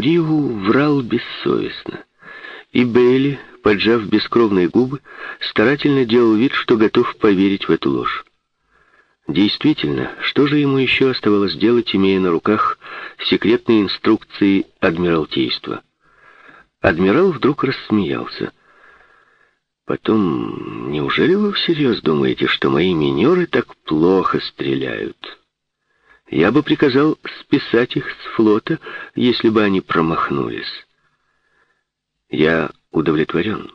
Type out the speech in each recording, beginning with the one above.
Уриву врал бессовестно. И Бейли, поджав бескровные губы, старательно делал вид, что готов поверить в эту ложь. Действительно, что же ему еще оставалось делать, имея на руках секретные инструкции Адмиралтейства? Адмирал вдруг рассмеялся. Потом, неужели вы всерьез думаете, что мои минеры так плохо стреляют? Я бы приказал списать их с флота, если бы они промахнулись. Я удовлетворен.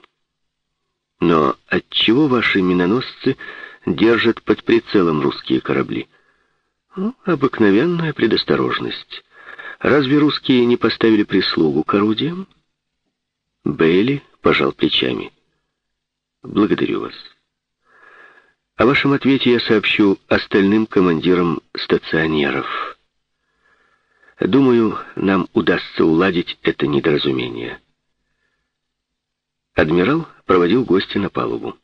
Но отчего ваши миноносцы держат под прицелом русские корабли? Ну, обыкновенная предосторожность. Разве русские не поставили прислугу к орудиям? Бейли пожал плечами. Благодарю вас. О вашем ответе я сообщу остальным командирам стационеров. Думаю, нам удастся уладить это недоразумение. Адмирал проводил гостя на палубу.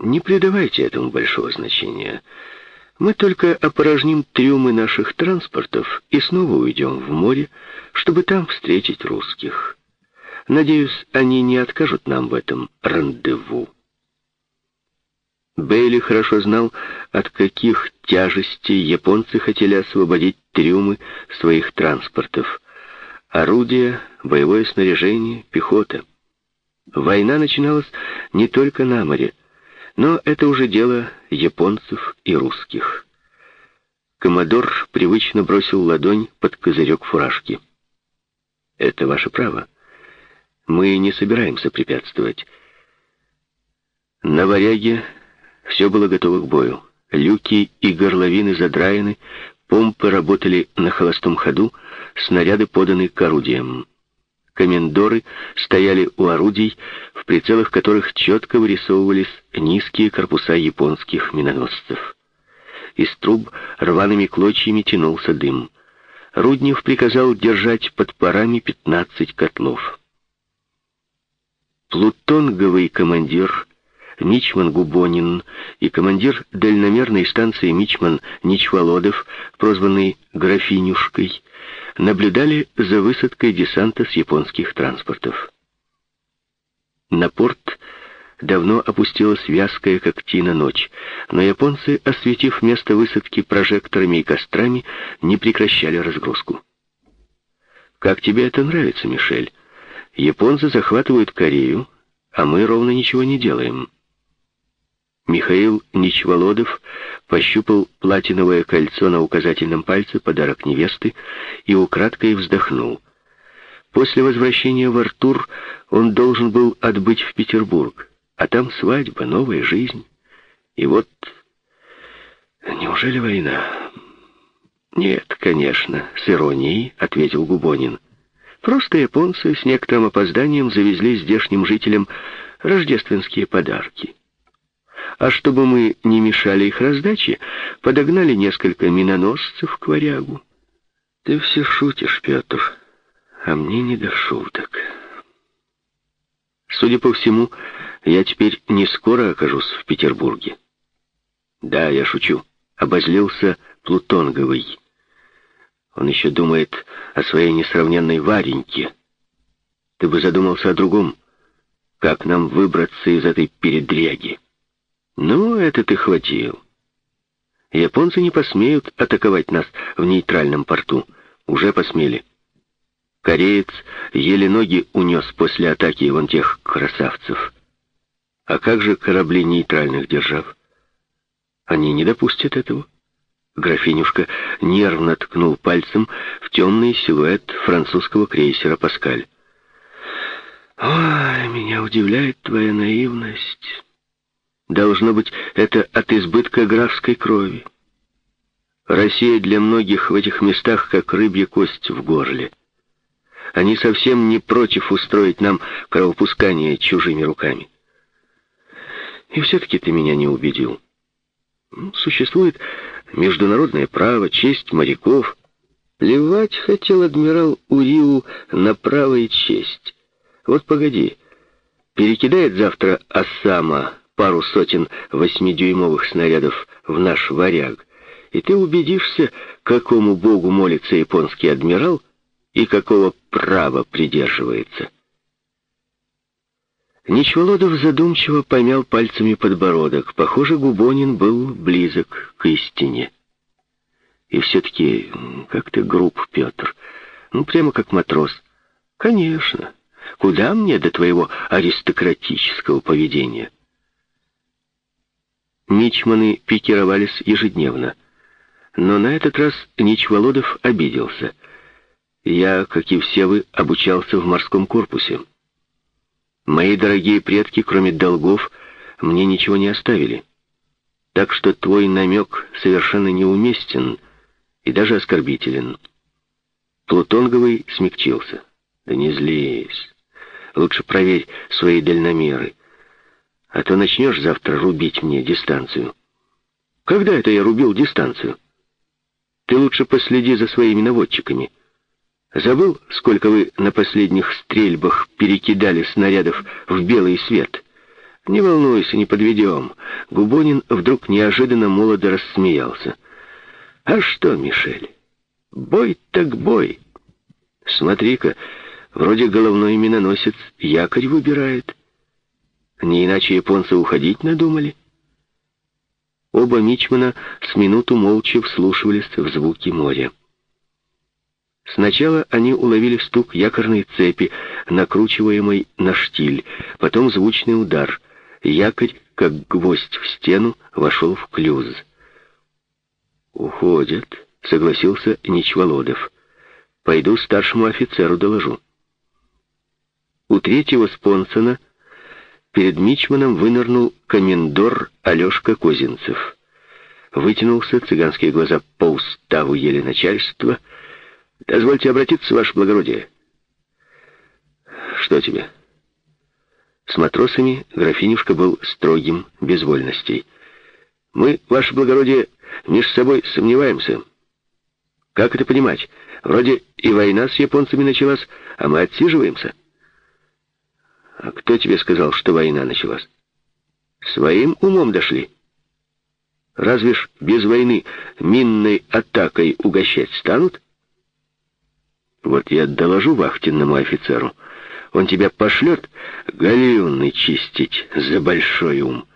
Не придавайте этому большого значения. Мы только опорожним трюмы наших транспортов и снова уйдем в море, чтобы там встретить русских. Надеюсь, они не откажут нам в этом рандеву. Бейли хорошо знал, от каких тяжестей японцы хотели освободить трюмы своих транспортов. Орудия, боевое снаряжение, пехота. Война начиналась не только на море, но это уже дело японцев и русских. Коммодор привычно бросил ладонь под козырек фуражки. «Это ваше право. Мы не собираемся препятствовать». На варяге все было готово к бою. Люки и горловины задраены, помпы работали на холостом ходу, снаряды поданы к орудиям. Комендоры стояли у орудий, в прицелах которых четко вырисовывались низкие корпуса японских миноносцев. Из труб рваными клочьями тянулся дым. Руднев приказал держать под парами 15 котлов. Плутонговый командир Мичман Губонин и командир дальномерной станции Мичман Ничволодов, прозванный «Графинюшкой», наблюдали за высадкой десанта с японских транспортов. На порт давно опустилась вязкая как ночь, но японцы, осветив место высадки прожекторами и кострами, не прекращали разгрузку. «Как тебе это нравится, Мишель? Японцы захватывают Корею, а мы ровно ничего не делаем». Михаил Ничволодов пощупал платиновое кольцо на указательном пальце, подарок невесты, и украдкой вздохнул. После возвращения в Артур он должен был отбыть в Петербург, а там свадьба, новая жизнь. И вот... Неужели война? Нет, конечно, с иронией, ответил Губонин. Просто японцы с некоторым опозданием завезли здешним жителям рождественские подарки а чтобы мы не мешали их раздаче, подогнали несколько миноносцев к варягу. Ты все шутишь, Петр, а мне не до шуток. Судя по всему, я теперь не скоро окажусь в Петербурге. Да, я шучу. Обозлился Плутонговый. Он еще думает о своей несравненной Вареньке. Ты бы задумался о другом. Как нам выбраться из этой передряги? Ну, это ты хватил. Японцы не посмеют атаковать нас в нейтральном порту. Уже посмели. Кореец еле ноги унес после атаки вон тех красавцев. А как же корабли нейтральных держав? Они не допустят этого. Графинюшка нервно ткнул пальцем в темный силуэт французского крейсера «Паскаль». «Ой, меня удивляет твоя наивность». Должно быть, это от избытка графской крови. Россия для многих в этих местах как рыбья кость в горле. Они совсем не против устроить нам кровопускание чужими руками. И все-таки ты меня не убедил. Существует международное право, честь моряков. Плевать хотел адмирал Уриу на право и честь. Вот погоди, перекидает завтра Осама пару сотен восьмидюймовых снарядов в наш варяг, и ты убедишься, какому богу молится японский адмирал, и какого права придерживается. Ничволодов задумчиво помял пальцами подбородок. Похоже, Губонин был близок к истине. И все-таки как ты груб, Петр. Ну, прямо как матрос. Конечно. Куда мне до твоего аристократического поведения? Мичманы пикировались ежедневно. Но на этот раз Ничволодов обиделся. Я, как и все вы, обучался в морском корпусе. Мои дорогие предки, кроме долгов, мне ничего не оставили. Так что твой намек совершенно неуместен и даже оскорбителен. Плутонговый смягчился. Да не злись. Лучше проверь свои дальномеры. А то начнешь завтра рубить мне дистанцию. Когда это я рубил дистанцию? Ты лучше последи за своими наводчиками. Забыл, сколько вы на последних стрельбах перекидали снарядов в белый свет? Не волнуйся, не подведем. Губонин вдруг неожиданно молодо рассмеялся. А что, Мишель, бой так бой. Смотри-ка, вроде головной миноносец якорь выбирает. Не иначе японцы уходить надумали. Оба мичмана с минуту молча вслушивались в звуки моря. Сначала они уловили стук якорной цепи, накручиваемой на штиль, потом звучный удар. Якорь, как гвоздь в стену, вошел в клюз. «Уходят», — согласился Ничволодов. «Пойду старшему офицеру доложу». У третьего спонсона перед Мичманом вынырнул комендор Алешка Козинцев. Вытянулся, цыганские глаза по уставу ели начальства — Дозвольте обратиться, ваше благородие. Что тебе? С матросами графинюшка был строгим, без вольностей. Мы, ваше благородие, между собой сомневаемся. Как это понимать? Вроде и война с японцами началась, а мы отсиживаемся. А кто тебе сказал, что война началась? Своим умом дошли. Разве ж без войны минной атакой угощать станут? Вот я доложу вахтенному офицеру. Он тебя пошлет галеоны чистить за большой ум.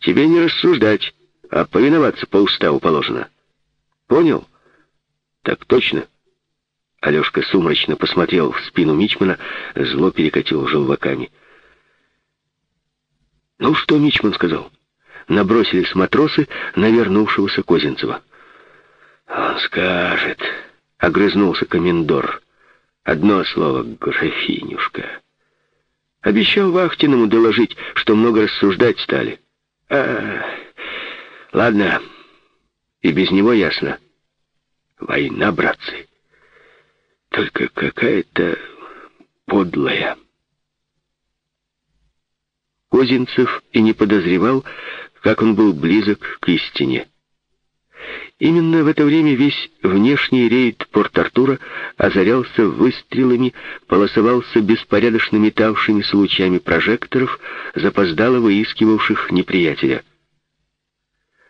Тебе не рассуждать, а повиноваться по уставу положено. Понял? Так точно. Алешка сумрачно посмотрел в спину Мичмана, зло перекатил желваками. «Ну что Мичман сказал?» Набросились матросы на вернувшегося Козинцева. «Он скажет», Огрызнулся комендор. Одно слово, графинюшка. Обещал Вахтиному доложить, что много рассуждать стали. А, ладно, и без него ясно. Война, братцы. Только какая-то подлая. Козинцев и не подозревал, как он был близок к истине. Именно в это время весь внешний рейд Порт-Артура озарялся выстрелами, полосовался беспорядочно метавшимися лучами прожекторов, запоздало выискивавших неприятеля.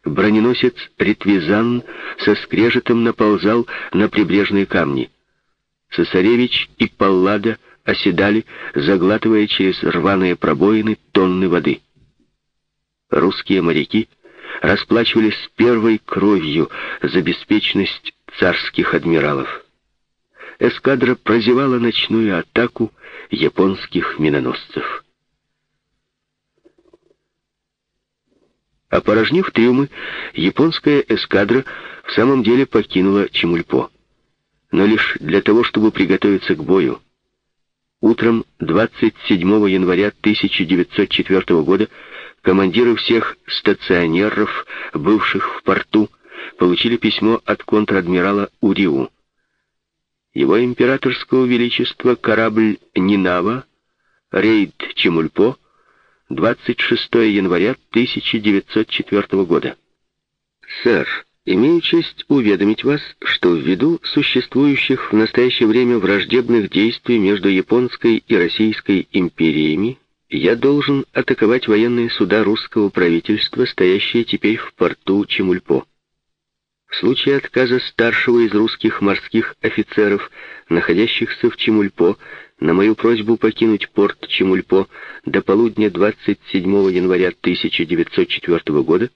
Броненосец Ретвизан со скрежетом наползал на прибрежные камни. Цесаревич и Паллада оседали, заглатывая через рваные пробоины тонны воды. Русские моряки — расплачивались первой кровью за беспечность царских адмиралов. Эскадра прозевала ночную атаку японских миноносцев. Опорожнив трюмы, японская эскадра в самом деле покинула Чемульпо. Но лишь для того, чтобы приготовиться к бою. Утром 27 января 1904 года командиры всех стационеров, бывших в порту, получили письмо от контр-адмирала Уриу. Его императорского величества корабль «Нинава», рейд Чемульпо, 26 января 1904 года. «Сэр, имею честь уведомить вас, что ввиду существующих в настоящее время враждебных действий между японской и российской империями я должен атаковать военные суда русского правительства, стоящие теперь в порту Чемульпо. В случае отказа старшего из русских морских офицеров, находящихся в Чемульпо, на мою просьбу покинуть порт Чемульпо до полудня 27 января 1904 года,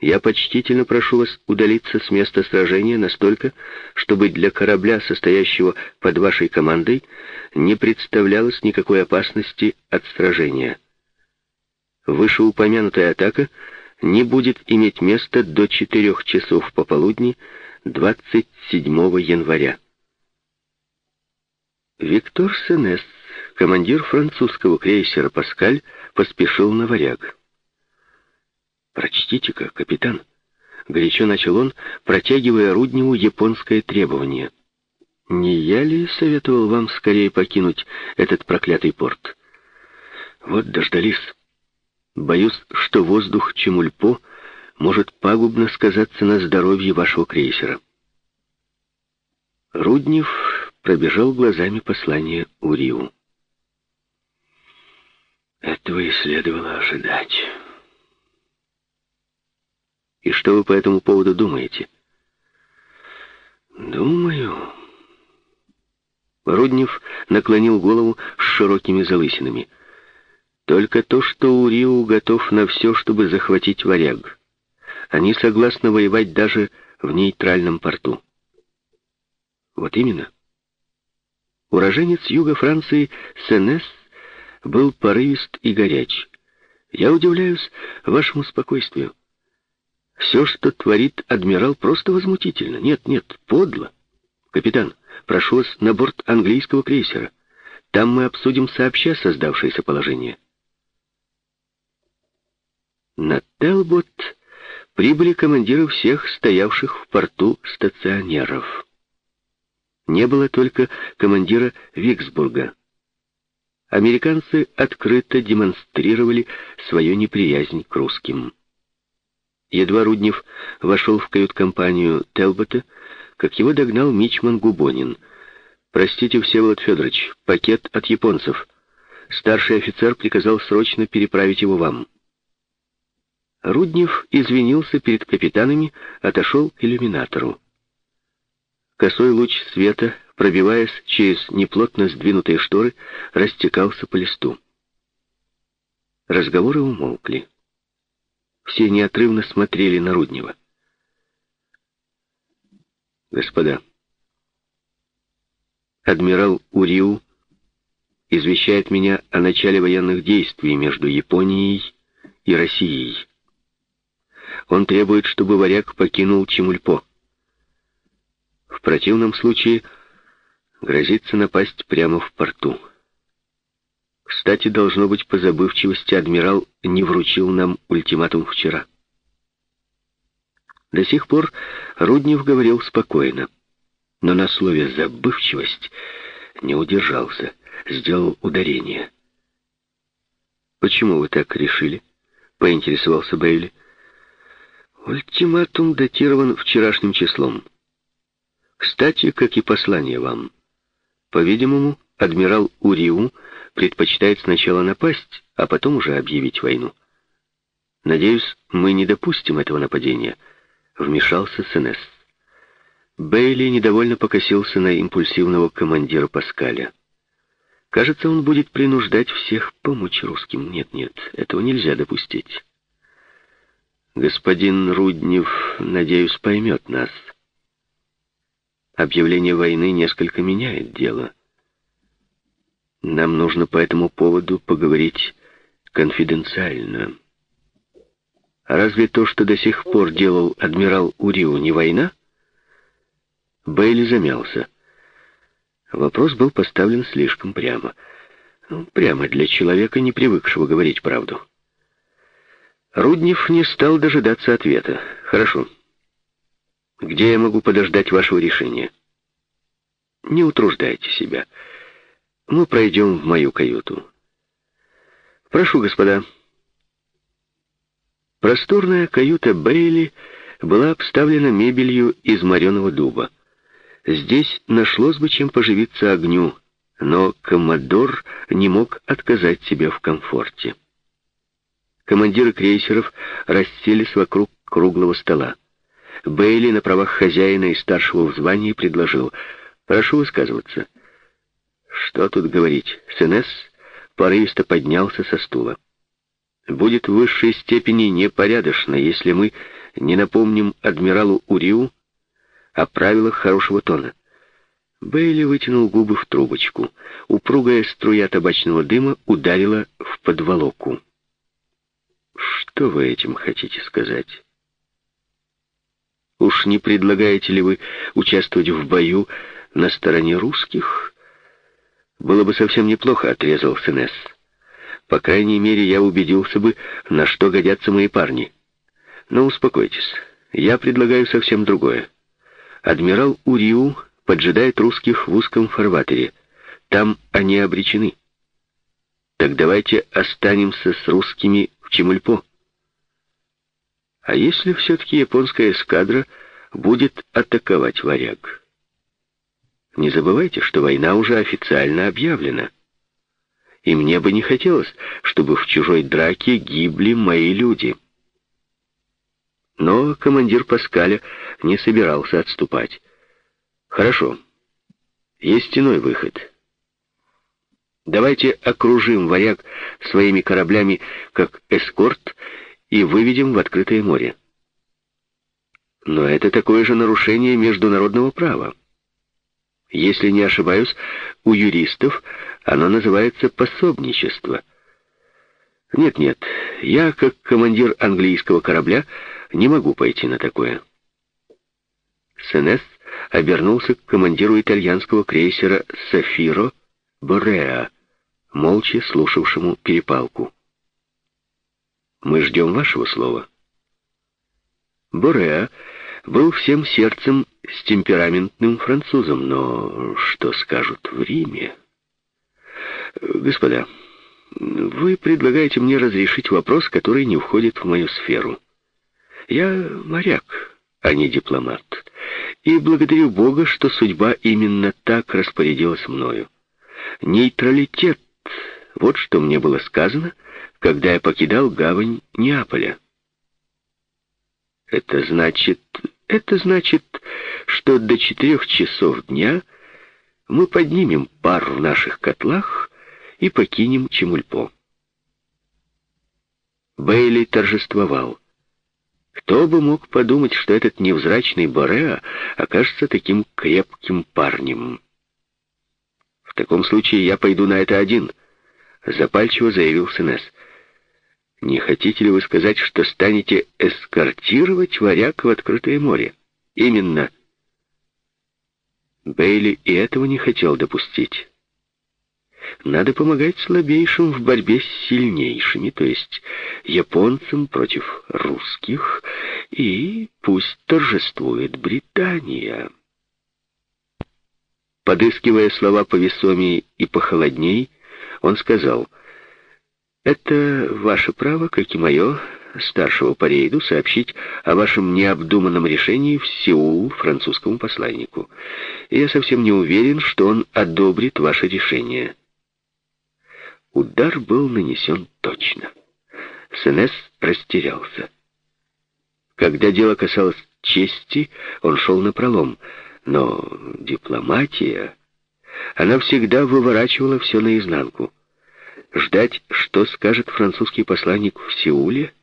я почтительно прошу вас удалиться с места сражения настолько, чтобы для корабля, состоящего под вашей командой, не представлялось никакой опасности от сражения. Вышеупомянутая атака — не будет иметь места до 4 часов пополудни 27 января. Виктор Сенес, командир французского крейсера «Паскаль», поспешил на варяг. «Прочтите-ка, капитан», — горячо начал он, протягивая Рудневу японское требование. «Не я ли советовал вам скорее покинуть этот проклятый порт? Вот дождались». Боюсь, что воздух Чемульпо может пагубно сказаться на здоровье вашего крейсера. Руднев пробежал глазами послание Уриу. Этого и следовало ожидать. И что вы по этому поводу думаете? Думаю... Руднев наклонил голову с широкими залысинами. Только то, что Уриу готов на все, чтобы захватить варяг. Они согласны воевать даже в нейтральном порту. Вот именно. Уроженец юга Франции Сенес был порывист и горяч. Я удивляюсь вашему спокойствию. Все, что творит адмирал, просто возмутительно. Нет, нет, подло. Капитан, прошу вас на борт английского крейсера. Там мы обсудим сообща создавшееся положение. На Телбот прибыли командиры всех стоявших в порту стационеров. Не было только командира Виксбурга. Американцы открыто демонстрировали свою неприязнь к русским. Едва Руднев вошел в кают-компанию Телбота, как его догнал Мичман Губонин. «Простите, Всеволод Федорович, пакет от японцев. Старший офицер приказал срочно переправить его вам». Руднев извинился перед капитанами, отошел к иллюминатору. Косой луч света, пробиваясь через неплотно сдвинутые шторы, растекался по листу. Разговоры умолкли. Все неотрывно смотрели на Руднева. «Господа, адмирал Уриу извещает меня о начале военных действий между Японией и Россией. Он требует, чтобы варяг покинул Чемульпо. В противном случае грозится напасть прямо в порту. Кстати, должно быть, по забывчивости адмирал не вручил нам ультиматум вчера. До сих пор Руднев говорил спокойно, но на слове «забывчивость» не удержался, сделал ударение. «Почему вы так решили?» — поинтересовался Бейли. Ультиматум датирован вчерашним числом. Кстати, как и послание вам. По-видимому, адмирал Уриу предпочитает сначала напасть, а потом уже объявить войну. Надеюсь, мы не допустим этого нападения, вмешался Сенес. Бейли недовольно покосился на импульсивного командира Паскаля. Кажется, он будет принуждать всех помочь русским. Нет, нет, этого нельзя допустить. Господин Руднев, надеюсь, поймет нас. Объявление войны несколько меняет дело. Нам нужно по этому поводу поговорить конфиденциально. А разве то, что до сих пор делал адмирал Уриу, не война? Бейли замялся. Вопрос был поставлен слишком прямо. Ну, прямо для человека, не привыкшего говорить правду. Руднев не стал дожидаться ответа. «Хорошо. Где я могу подождать вашего решения?» «Не утруждайте себя. Мы пройдем в мою каюту». «Прошу, господа». Просторная каюта Бейли была обставлена мебелью из мореного дуба. Здесь нашлось бы чем поживиться огню, но коммодор не мог отказать себе в комфорте. Командиры крейсеров расселись вокруг круглого стола. Бейли на правах хозяина и старшего в звании предложил «Прошу высказываться». Что тут говорить? Сенес порывисто поднялся со стула. Будет в высшей степени непорядочно, если мы не напомним адмиралу Уриу о правилах хорошего тона. Бейли вытянул губы в трубочку. Упругая струя табачного дыма ударила в подволоку. «Что вы этим хотите сказать?» «Уж не предлагаете ли вы участвовать в бою на стороне русских?» «Было бы совсем неплохо», — отрезал Сенес. «По крайней мере, я убедился бы, на что годятся мои парни. Но успокойтесь, я предлагаю совсем другое. Адмирал Уриу поджидает русских в узком фарватере. Там они обречены. Так давайте останемся с русскими в Чемульпо. А если все-таки японская эскадра будет атаковать варяг? Не забывайте, что война уже официально объявлена. И мне бы не хотелось, чтобы в чужой драке гибли мои люди. Но командир Паскаля не собирался отступать. Хорошо. Есть иной выход. Давайте окружим варяг своими кораблями как эскорт и выведем в открытое море. Но это такое же нарушение международного права. Если не ошибаюсь, у юристов оно называется пособничество. Нет-нет, я, как командир английского корабля, не могу пойти на такое. Сенес обернулся к командиру итальянского крейсера «Сафиро» Бореа, молча слушавшему перепалку. «Мы ждем вашего слова». Бореа был всем сердцем с темпераментным французом, но что скажут в Риме? Господа, вы предлагаете мне разрешить вопрос, который не входит в мою сферу. Я моряк, а не дипломат. И благодарю Бога, что судьба именно так распорядилась мною. Нейтралитет — вот что мне было сказано, когда я покидал гавань Неаполя. Это значит... Это значит, что до четырех часов дня мы поднимем пар в наших котлах и покинем Чемульпо. Бейли торжествовал. Кто бы мог подумать, что этот невзрачный Бореа окажется таким крепким парнем? В таком случае я пойду на это один, запальчиво заявил Сенес. Не хотите ли вы сказать, что станете эскортировать варяг в открытое море? Именно. Бейли и этого не хотел допустить. Надо помогать слабейшим в борьбе с сильнейшими, то есть японцам против русских, и пусть торжествует Британия. Подыскивая слова повесомее и похолодней, он сказал, «Это ваше право, как и мое, старшего по рейду, сообщить о вашем необдуманном решении в Сеул французскому посланнику. Я совсем не уверен, что он одобрит ваше решение». Удар был нанесен точно. Сенес растерялся. Когда дело касалось чести, он шел на пролом, но дипломатия... Она всегда выворачивала все наизнанку. Ждать, что скажет французский посланник в Сеуле?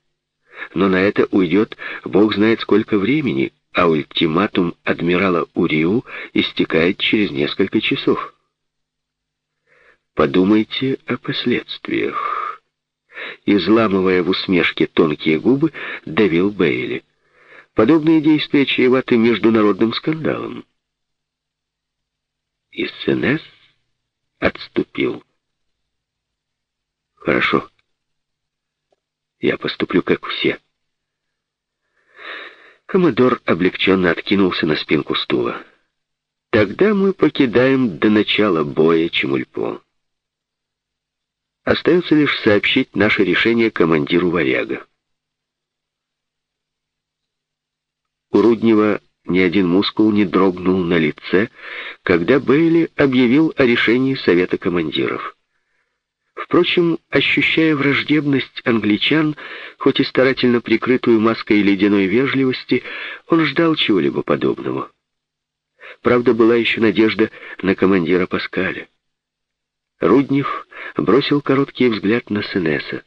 Но на это уйдет бог знает сколько времени, а ультиматум адмирала Уриу истекает через несколько часов. Подумайте о последствиях. Изламывая в усмешке тонкие губы, давил Бейли. Подобные действия чреваты международным скандалом. И Сенес отступил. Хорошо. Я поступлю, как все. Коммодор облегченно откинулся на спинку стула. Тогда мы покидаем до начала боя Чемульпо. Остается лишь сообщить наше решение командиру варяга. У Руднева ни один мускул не дрогнул на лице, когда Бейли объявил о решении Совета командиров. Впрочем, ощущая враждебность англичан, хоть и старательно прикрытую маской ледяной вежливости, он ждал чего-либо подобного. Правда, была еще надежда на командира Паскаля. Руднев бросил короткий взгляд на Сенеса.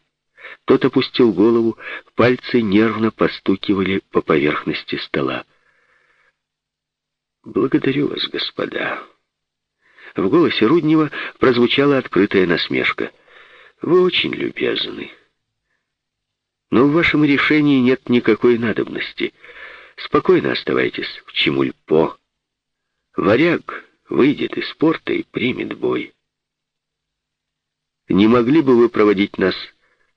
Тот опустил голову, пальцы нервно постукивали по поверхности стола. «Благодарю вас, господа». В голосе Руднева прозвучала открытая насмешка. «Вы очень любезны. Но в вашем решении нет никакой надобности. Спокойно оставайтесь в Чемульпо. Варяг выйдет из порта и примет бой. Не могли бы вы проводить нас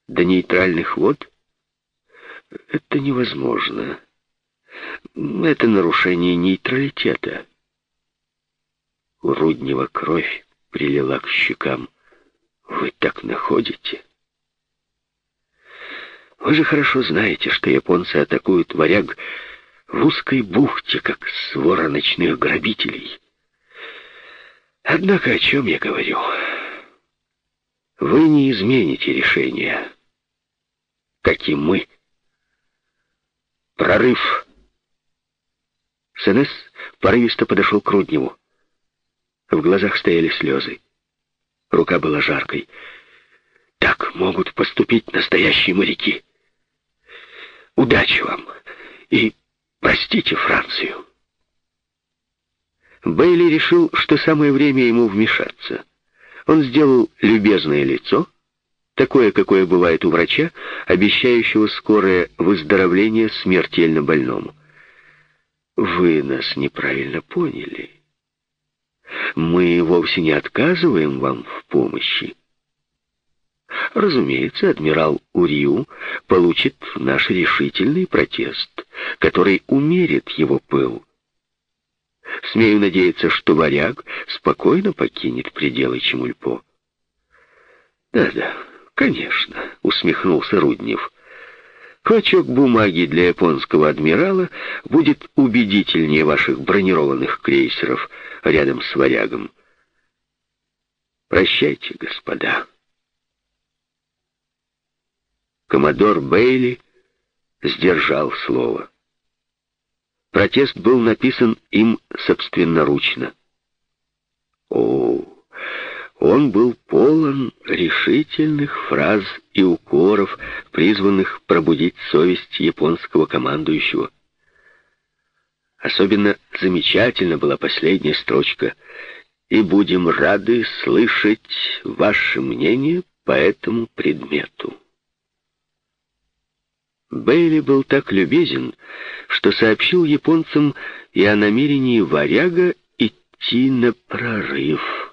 до нейтральных вод? Это невозможно. Это нарушение нейтралитета. У Руднева кровь прилила к щекам. Вы так находите? Вы же хорошо знаете, что японцы атакуют варяг в узкой бухте, как свора ночных грабителей. Однако о чем я говорю? Вы не измените решение, как и мы. Прорыв. Сенес порывисто подошел к Рудневу. В глазах стояли слезы. Рука была жаркой. Так могут поступить настоящие моряки. Удачи вам и простите Францию. Бейли решил, что самое время ему вмешаться. Он сделал любезное лицо, такое, какое бывает у врача, обещающего скорое выздоровление смертельно больному. «Вы нас неправильно поняли. Мы вовсе не отказываем вам в помощи. Разумеется, адмирал Урию получит наш решительный протест, который умерит его пыл. Смею надеяться, что варяг спокойно покинет пределы Чемульпо. «Да-да, конечно», — усмехнулся Руднев. «Клочок бумаги для японского адмирала будет убедительнее ваших бронированных крейсеров рядом с варягом. Прощайте, господа». Коммодор Бейли сдержал слово. Протест был написан им собственноручно. О, он был полон решительных фраз и укоров, призванных пробудить совесть японского командующего. Особенно замечательна была последняя строчка «И будем рады слышать ваше мнение по этому предмету». Бейли был так любезен, что сообщил японцам и о намерении варяга идти на прорыв.